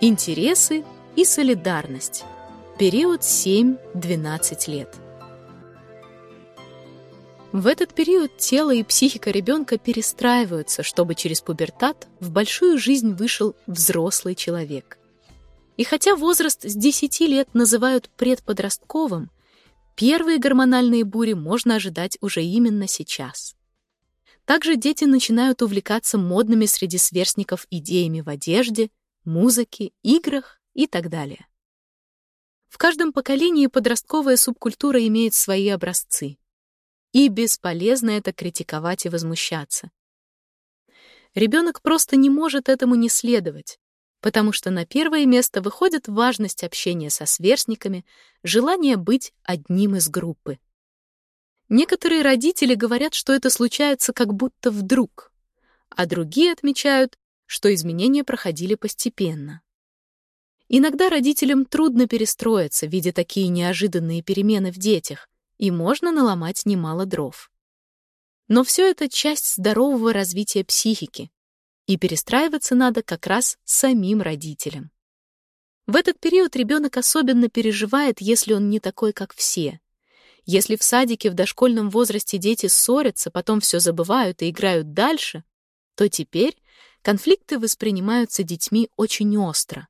Интересы и солидарность. Период 7-12 лет. В этот период тело и психика ребенка перестраиваются, чтобы через пубертат в большую жизнь вышел взрослый человек. И хотя возраст с 10 лет называют предподростковым, первые гормональные бури можно ожидать уже именно сейчас. Также дети начинают увлекаться модными среди сверстников идеями в одежде, музыке, играх и так далее. В каждом поколении подростковая субкультура имеет свои образцы — и бесполезно это критиковать и возмущаться. Ребенок просто не может этому не следовать, потому что на первое место выходит важность общения со сверстниками, желание быть одним из группы. Некоторые родители говорят, что это случается как будто вдруг, а другие отмечают, что изменения проходили постепенно. Иногда родителям трудно перестроиться, видя такие неожиданные перемены в детях, и можно наломать немало дров. Но все это часть здорового развития психики, и перестраиваться надо как раз самим родителям. В этот период ребенок особенно переживает, если он не такой, как все. Если в садике в дошкольном возрасте дети ссорятся, потом все забывают и играют дальше, то теперь конфликты воспринимаются детьми очень остро.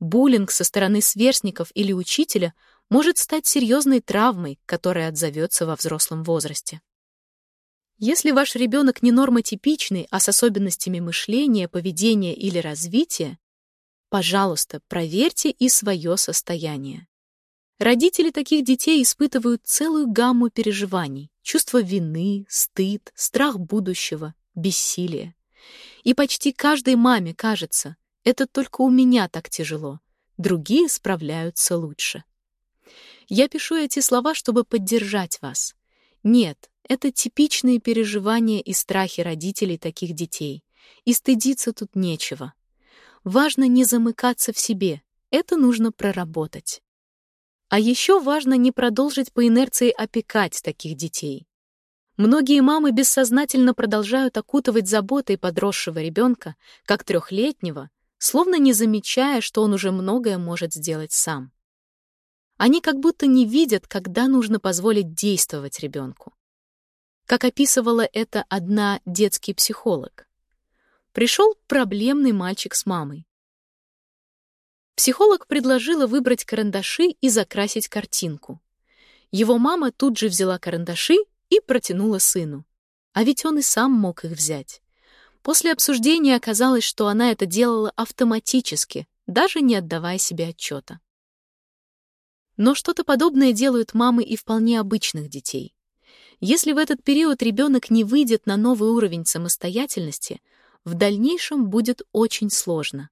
Буллинг со стороны сверстников или учителя может стать серьезной травмой, которая отзовется во взрослом возрасте. Если ваш ребенок не нормотипичный, а с особенностями мышления, поведения или развития, пожалуйста, проверьте и свое состояние. Родители таких детей испытывают целую гамму переживаний, чувство вины, стыд, страх будущего, бессилие. И почти каждой маме кажется, это только у меня так тяжело, другие справляются лучше. Я пишу эти слова, чтобы поддержать вас. Нет, это типичные переживания и страхи родителей таких детей. И стыдиться тут нечего. Важно не замыкаться в себе. Это нужно проработать. А еще важно не продолжить по инерции опекать таких детей. Многие мамы бессознательно продолжают окутывать заботой подросшего ребенка, как трехлетнего, словно не замечая, что он уже многое может сделать сам. Они как будто не видят, когда нужно позволить действовать ребенку. Как описывала это одна детский психолог. Пришел проблемный мальчик с мамой. Психолог предложила выбрать карандаши и закрасить картинку. Его мама тут же взяла карандаши и протянула сыну. А ведь он и сам мог их взять. После обсуждения оказалось, что она это делала автоматически, даже не отдавая себе отчета. Но что-то подобное делают мамы и вполне обычных детей. Если в этот период ребенок не выйдет на новый уровень самостоятельности, в дальнейшем будет очень сложно.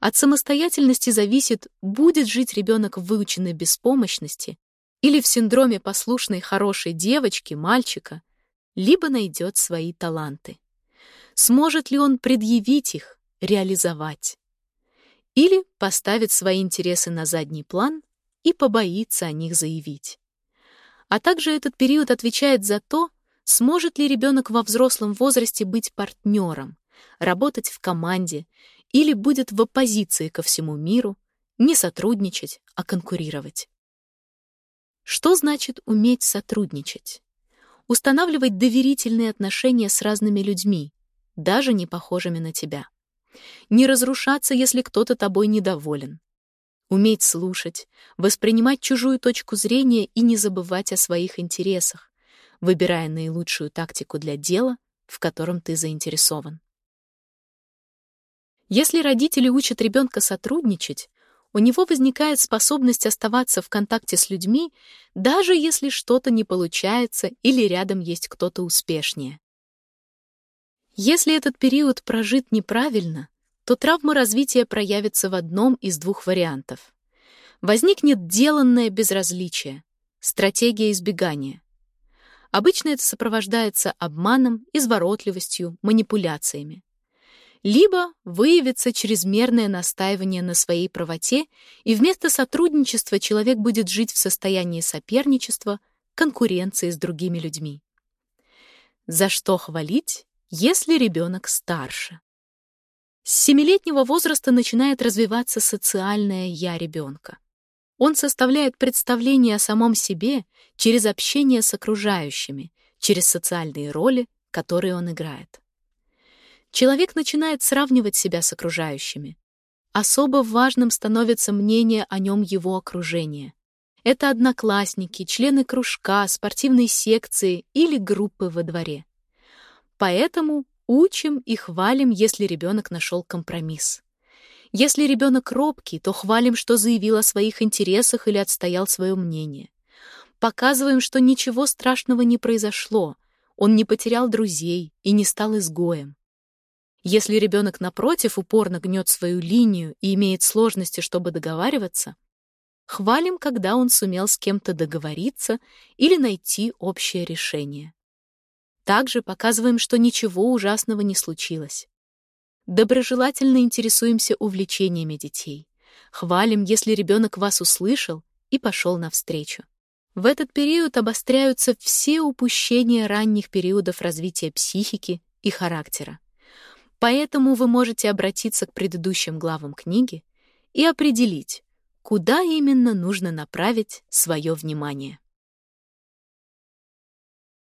От самостоятельности зависит, будет жить ребенок в выученной беспомощности или в синдроме послушной хорошей девочки, мальчика, либо найдет свои таланты. Сможет ли он предъявить их, реализовать? Или поставит свои интересы на задний план и побоится о них заявить. А также этот период отвечает за то, сможет ли ребенок во взрослом возрасте быть партнером, работать в команде или будет в оппозиции ко всему миру, не сотрудничать, а конкурировать. Что значит уметь сотрудничать? Устанавливать доверительные отношения с разными людьми, даже не похожими на тебя. Не разрушаться, если кто-то тобой недоволен уметь слушать, воспринимать чужую точку зрения и не забывать о своих интересах, выбирая наилучшую тактику для дела, в котором ты заинтересован. Если родители учат ребенка сотрудничать, у него возникает способность оставаться в контакте с людьми, даже если что-то не получается или рядом есть кто-то успешнее. Если этот период прожит неправильно, то травма развития проявится в одном из двух вариантов. Возникнет деланное безразличие, стратегия избегания. Обычно это сопровождается обманом, изворотливостью, манипуляциями. Либо выявится чрезмерное настаивание на своей правоте, и вместо сотрудничества человек будет жить в состоянии соперничества, конкуренции с другими людьми. За что хвалить, если ребенок старше? С семилетнего возраста начинает развиваться социальное «я» ребенка. Он составляет представление о самом себе через общение с окружающими, через социальные роли, которые он играет. Человек начинает сравнивать себя с окружающими. Особо важным становится мнение о нем его окружения. Это одноклассники, члены кружка, спортивной секции или группы во дворе. Поэтому учим и хвалим, если ребенок нашел компромисс. Если ребенок робкий, то хвалим, что заявил о своих интересах или отстоял свое мнение. Показываем, что ничего страшного не произошло, он не потерял друзей и не стал изгоем. Если ребенок, напротив, упорно гнет свою линию и имеет сложности, чтобы договариваться, хвалим, когда он сумел с кем-то договориться или найти общее решение. Также показываем, что ничего ужасного не случилось. Доброжелательно интересуемся увлечениями детей. Хвалим, если ребенок вас услышал и пошел навстречу. В этот период обостряются все упущения ранних периодов развития психики и характера. Поэтому вы можете обратиться к предыдущим главам книги и определить, куда именно нужно направить свое внимание.